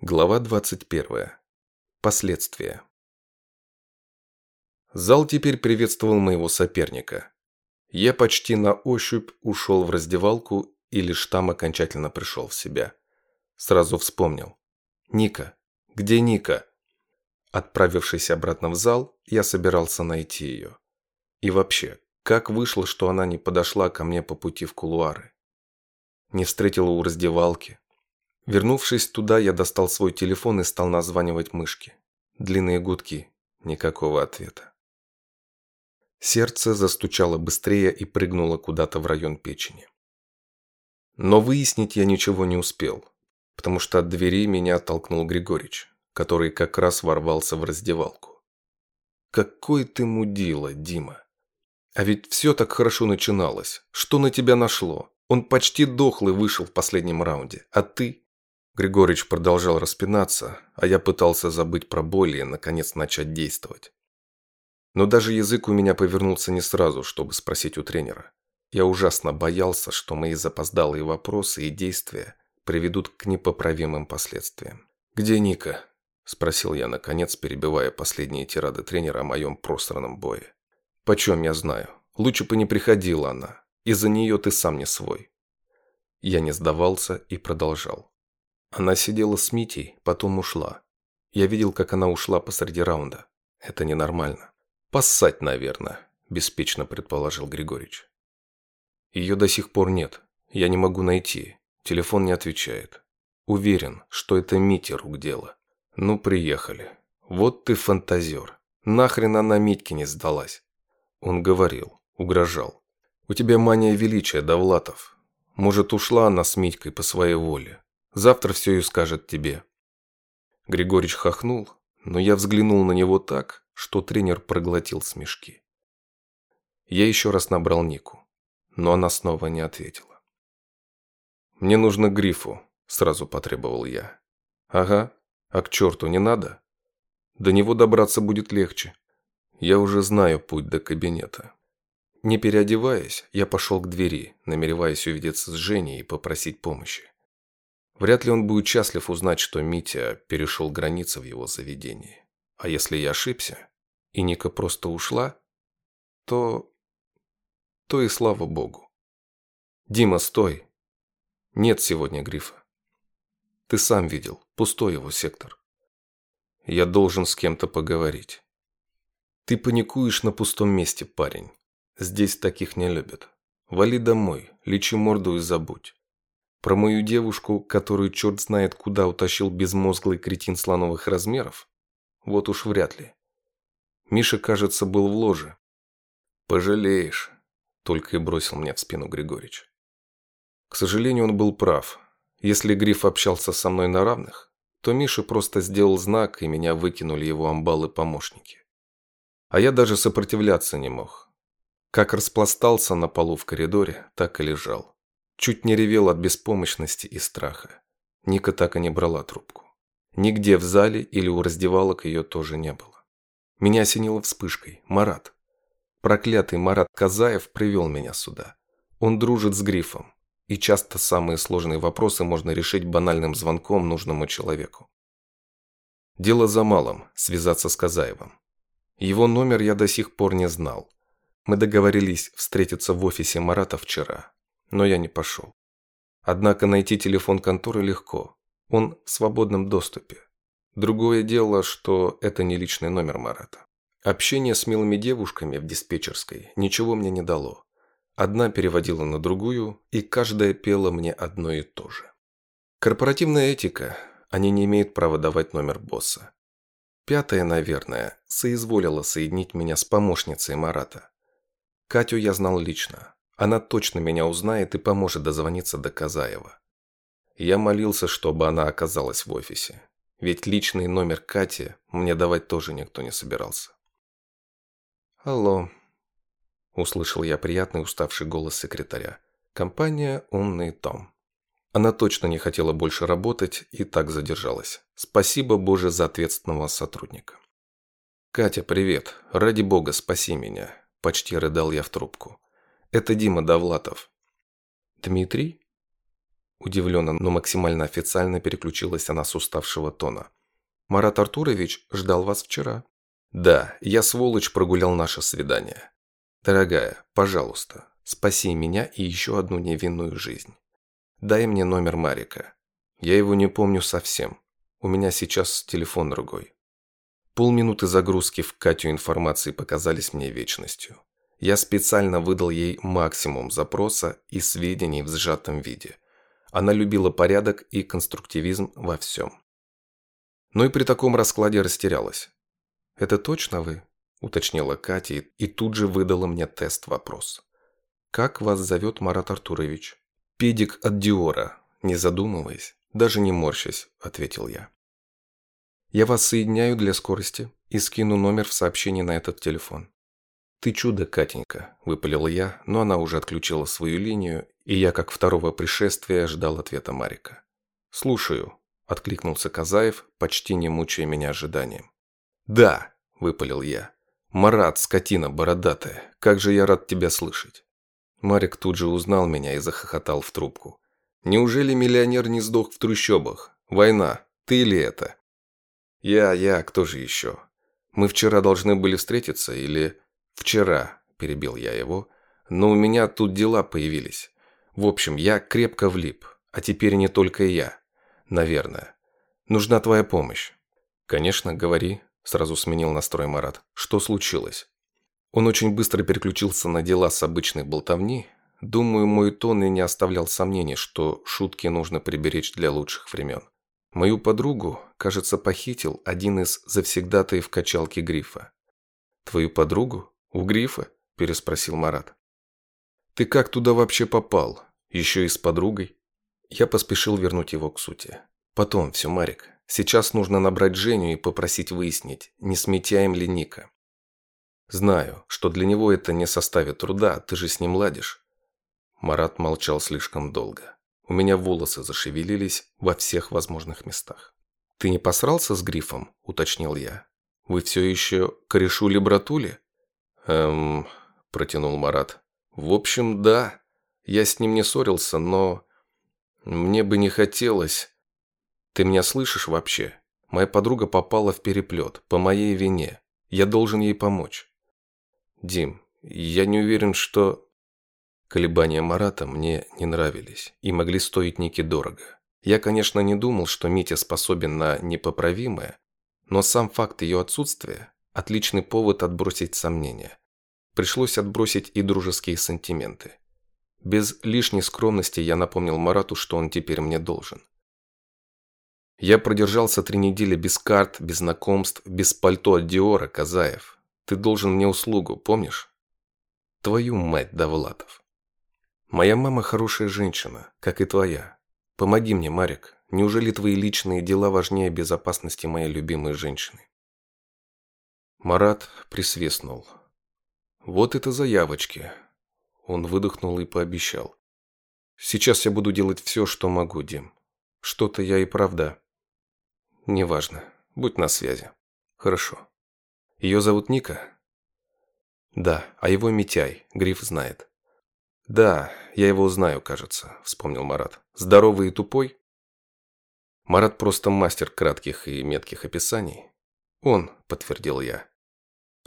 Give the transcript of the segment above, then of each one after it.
Глава 21. Последствия. Зал теперь приветствовал моего соперника. Я почти на ощупь ушел в раздевалку и лишь там окончательно пришел в себя. Сразу вспомнил. «Ника! Где Ника?» Отправившись обратно в зал, я собирался найти ее. И вообще, как вышло, что она не подошла ко мне по пути в кулуары? Не встретила у раздевалки, Вернувшись туда, я достал свой телефон и стал названивать мышки. Длинные гудки. Никакого ответа. Сердце застучало быстрее и прыгнуло куда-то в район печени. Но выяснить я ничего не успел, потому что от двери меня оттолкнул Григорич, который как раз ворвался в раздевалку. «Какой ты мудила, Дима! А ведь все так хорошо начиналось. Что на тебя нашло? Он почти дохлый вышел в последнем раунде, а ты Григорич продолжал распинаться, а я пытался забыть про боль и, наконец, начать действовать. Но даже язык у меня повернулся не сразу, чтобы спросить у тренера. Я ужасно боялся, что мои запоздалые вопросы и действия приведут к непоправимым последствиям. «Где Ника?» – спросил я, наконец, перебивая последние тирады тренера о моем просранном бое. «Почем я знаю? Лучше бы не приходила она. Из-за нее ты сам не свой». Я не сдавался и продолжал. Она сидела с Митей, потом ушла. Я видел, как она ушла посреди раунда. Это ненормально. Поссать, наверное, беспечно предположил Григорич. Ее до сих пор нет. Я не могу найти. Телефон не отвечает. Уверен, что это Мите рук дело. Ну, приехали. Вот ты фантазер. Нахрен она Митьке не сдалась? Он говорил, угрожал. У тебя мания величия, Довлатов. Может, ушла она с Митькой по своей воле. Завтра все и скажет тебе». Григорич хохнул, но я взглянул на него так, что тренер проглотил смешки. Я еще раз набрал Нику, но она снова не ответила. «Мне нужно грифу», – сразу потребовал я. «Ага, а к черту не надо? До него добраться будет легче. Я уже знаю путь до кабинета». Не переодеваясь, я пошел к двери, намереваясь увидеться с Женей и попросить помощи. Вряд ли он будет счастлив узнать, что Митя перешел границы в его заведении. А если я ошибся, и Ника просто ушла, то... то и слава богу. Дима, стой. Нет сегодня грифа. Ты сам видел, пустой его сектор. Я должен с кем-то поговорить. Ты паникуешь на пустом месте, парень. Здесь таких не любят. Вали домой, лечи морду и забудь. Про мою девушку, которую черт знает куда утащил безмозглый кретин слоновых размеров? Вот уж вряд ли. Миша, кажется, был в ложе. «Пожалеешь», – только и бросил мне в спину Григорич. К сожалению, он был прав. Если Гриф общался со мной на равных, то Миша просто сделал знак, и меня выкинули его амбалы-помощники. А я даже сопротивляться не мог. Как распластался на полу в коридоре, так и лежал. Чуть не ревел от беспомощности и страха. Ника так и не брала трубку. Нигде в зале или у раздевалок ее тоже не было. Меня осенило вспышкой. Марат. Проклятый Марат Казаев привел меня сюда. Он дружит с Грифом. И часто самые сложные вопросы можно решить банальным звонком нужному человеку. Дело за малым – связаться с Казаевым. Его номер я до сих пор не знал. Мы договорились встретиться в офисе Марата вчера, но я не пошел. Однако найти телефон конторы легко. Он в свободном доступе. Другое дело, что это не личный номер Марата. Общение с милыми девушками в диспетчерской ничего мне не дало. Одна переводила на другую, и каждая пела мне одно и то же. Корпоративная этика. Они не имеют права давать номер босса. Пятая, наверное, соизволила соединить меня с помощницей Марата. Катю я знал лично. Она точно меня узнает и поможет дозвониться до Казаева. Я молился, чтобы она оказалась в офисе. Ведь личный номер Кати мне давать тоже никто не собирался. «Алло», – услышал я приятный уставший голос секретаря. «Компания «Умный Том». Она точно не хотела больше работать и так задержалась. Спасибо, Боже, за ответственного сотрудника. «Катя, привет. Ради бога, спаси меня», – почти рыдал я в трубку. Это Дима Довлатов. Дмитрий? Удивленно, но максимально официально переключилась она с уставшего тона. «Марат Артурович ждал вас вчера». «Да, я, сволочь, прогулял наше свидание. Дорогая, пожалуйста, спаси меня и еще одну невинную жизнь. Дай мне номер Марика. Я его не помню совсем. У меня сейчас телефон другой». Полминуты загрузки в Катю информации показались мне вечностью. Я специально выдал ей максимум запроса и сведений в сжатом виде. Она любила порядок и конструктивизм во всем. Но и при таком раскладе растерялась. «Это точно вы?» – уточнила Катя и тут же выдала мне тест-вопрос. «Как вас зовет Марат Артурович?» «Педик от Диора», не задумываясь, даже не морщась, ответил я. «Я вас соединяю для скорости и скину номер в сообщении на этот телефон. «Ты чудо, Катенька», – выпалил я, но она уже отключила свою линию, и я, как второго пришествия, ждал ответа Марика. «Слушаю», – откликнулся Казаев, почти не мучая меня ожиданием. «Да», – выпалил я. «Марат, скотина бородатая, как же я рад тебя слышать». Марик тут же узнал меня и захохотал в трубку. «Неужели миллионер не сдох в трущобах? Война, ты ли это?» «Я, я, кто же еще? Мы вчера должны были встретиться или...» «Вчера», – перебил я его, – «но у меня тут дела появились. В общем, я крепко влип, а теперь не только я. Наверное. Нужна твоя помощь». «Конечно, говори», – сразу сменил настрой Марат. «Что случилось?» Он очень быстро переключился на дела с обычной болтовни. Думаю, мой тон и не оставлял сомнений, что шутки нужно приберечь для лучших времен. Мою подругу, кажется, похитил один из завсегдатаев качалки Грифа. «Твою подругу?» «У Грифа?» – переспросил Марат. «Ты как туда вообще попал? Еще и с подругой?» Я поспешил вернуть его к сути. «Потом все, Марик. Сейчас нужно набрать Женю и попросить выяснить, не сметяем ли Ника. Знаю, что для него это не составит труда, ты же с ним ладишь». Марат молчал слишком долго. У меня волосы зашевелились во всех возможных местах. «Ты не посрался с Грифом?» – уточнил я. «Вы все еще корешули-братули?» «Эм...» – протянул Марат. «В общем, да. Я с ним не ссорился, но... Мне бы не хотелось... Ты меня слышишь вообще? Моя подруга попала в переплет, по моей вине. Я должен ей помочь». «Дим, я не уверен, что...» Колебания Марата мне не нравились и могли стоить Нике дорого. Я, конечно, не думал, что Митя способен на непоправимое, но сам факт ее отсутствия – отличный повод отбросить сомнения пришлось отбросить и дружеские сантименты. Без лишней скромности я напомнил Марату, что он теперь мне должен. Я продержался три недели без карт, без знакомств, без пальто от Диора, Казаев. Ты должен мне услугу, помнишь? Твою мать, Довлатов. Моя мама хорошая женщина, как и твоя. Помоги мне, Марик. Неужели твои личные дела важнее безопасности моей любимой женщины? Марат присвистнул. Вот это заявочки. Он выдохнул и пообещал. Сейчас я буду делать все, что могу, Дим. Что-то я и правда. Неважно. Будь на связи. Хорошо. Ее зовут Ника? Да, а его Митяй, Гриф знает. Да, я его знаю, кажется, вспомнил Марат. Здоровый и тупой? Марат просто мастер кратких и метких описаний. Он, подтвердил я.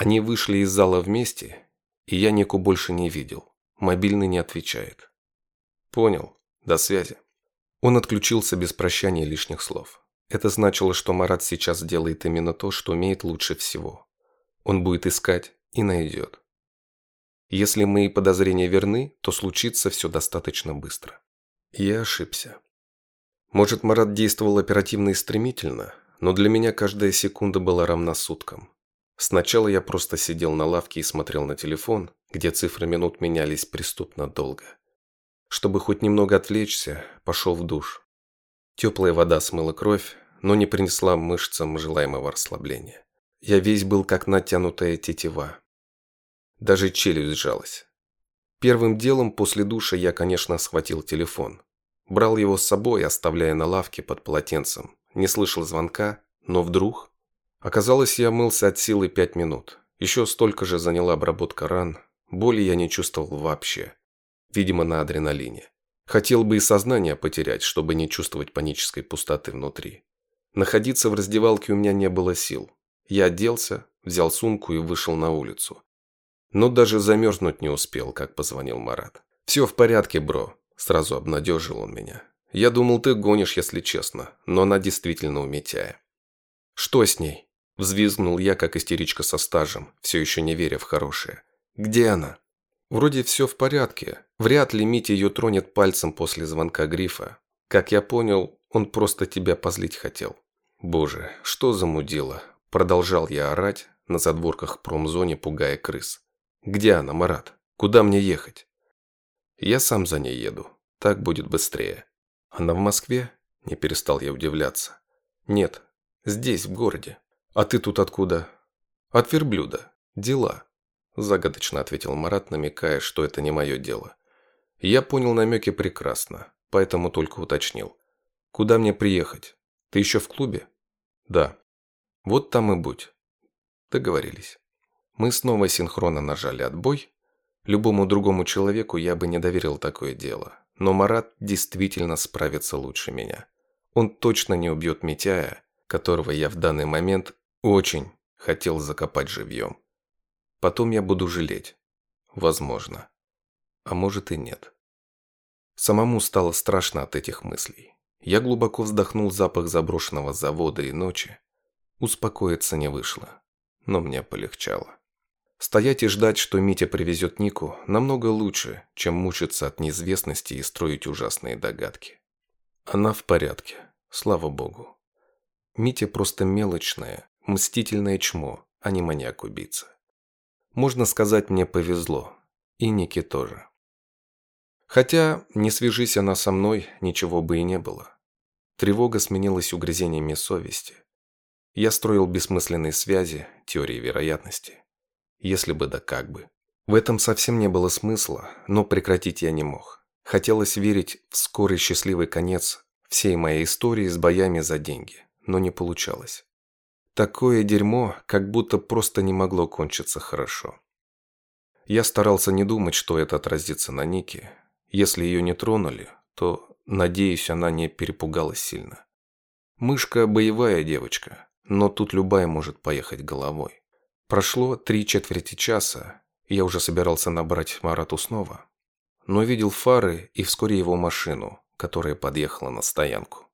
Они вышли из зала вместе и я Нику больше не видел. Мобильный не отвечает. Понял. До связи. Он отключился без прощания лишних слов. Это значило, что Марат сейчас делает именно то, что умеет лучше всего. Он будет искать и найдет. Если мои подозрения верны, то случится все достаточно быстро. Я ошибся. Может, Марат действовал оперативно и стремительно, но для меня каждая секунда была равна суткам. Сначала я просто сидел на лавке и смотрел на телефон, где цифры минут менялись преступно долго. Чтобы хоть немного отвлечься, пошел в душ. Теплая вода смыла кровь, но не принесла мышцам желаемого расслабления. Я весь был как натянутая тетива. Даже челюсть сжалась. Первым делом после душа я, конечно, схватил телефон. Брал его с собой, оставляя на лавке под полотенцем. Не слышал звонка, но вдруг Оказалось, я мылся от силы пять минут. Еще столько же заняла обработка ран. Боли я не чувствовал вообще. Видимо, на адреналине. Хотел бы и сознание потерять, чтобы не чувствовать панической пустоты внутри. Находиться в раздевалке у меня не было сил. Я оделся, взял сумку и вышел на улицу. Но даже замерзнуть не успел, как позвонил Марат. «Все в порядке, бро», – сразу обнадежил он меня. «Я думал, ты гонишь, если честно, но она действительно у Митяя». «Что с ней?» – взвизгнул я, как истеричка со стажем, все еще не веря в хорошее. «Где она?» «Вроде все в порядке. Вряд ли Митя ее тронет пальцем после звонка Грифа. Как я понял, он просто тебя позлить хотел». «Боже, что за мудила?» – продолжал я орать на задворках промзоне, пугая крыс. «Где она, Марат? Куда мне ехать?» «Я сам за ней еду. Так будет быстрее». «Она в Москве?» – не перестал я удивляться. «Нет, здесь, в городе. А ты тут откуда?» «От верблюда. Дела», – загадочно ответил Марат, намекая, что это не мое дело. Я понял намеки прекрасно, поэтому только уточнил. «Куда мне приехать? Ты еще в клубе?» «Да». «Вот там и будь». Договорились. Мы снова синхронно нажали отбой. Любому другому человеку я бы не доверил такое дело. Но Марат действительно справится лучше меня. Он точно не убьет Митяя, которого я в данный момент очень хотел закопать живьем. Потом я буду жалеть. Возможно. А может и нет. Самому стало страшно от этих мыслей. Я глубоко вздохнул запах заброшенного завода и ночи. Успокоиться не вышло, но мне полегчало. Стоять и ждать, что Митя привезет Нику, намного лучше, чем мучиться от неизвестности и строить ужасные догадки. Она в порядке, слава богу. Митя просто мелочное, мстительное чмо, а не маньяк-убийца. Можно сказать, мне повезло. И Нике тоже. Хотя, не свяжись она со мной, ничего бы и не было. Тревога сменилась угрызениями совести. Я строил бессмысленные связи, теории вероятности. Если бы да как бы. В этом совсем не было смысла, но прекратить я не мог. Хотелось верить в скорый счастливый конец всей моей истории с боями за деньги, но не получалось. Такое дерьмо как будто просто не могло кончиться хорошо. Я старался не думать, что это отразится на Нике. Если ее не тронули, то, надеюсь, она не перепугалась сильно. Мышка – боевая девочка, но тут любая может поехать головой. Прошло три четверти часа, я уже собирался набрать Марату снова. Но видел фары и вскоре его машину, которая подъехала на стоянку.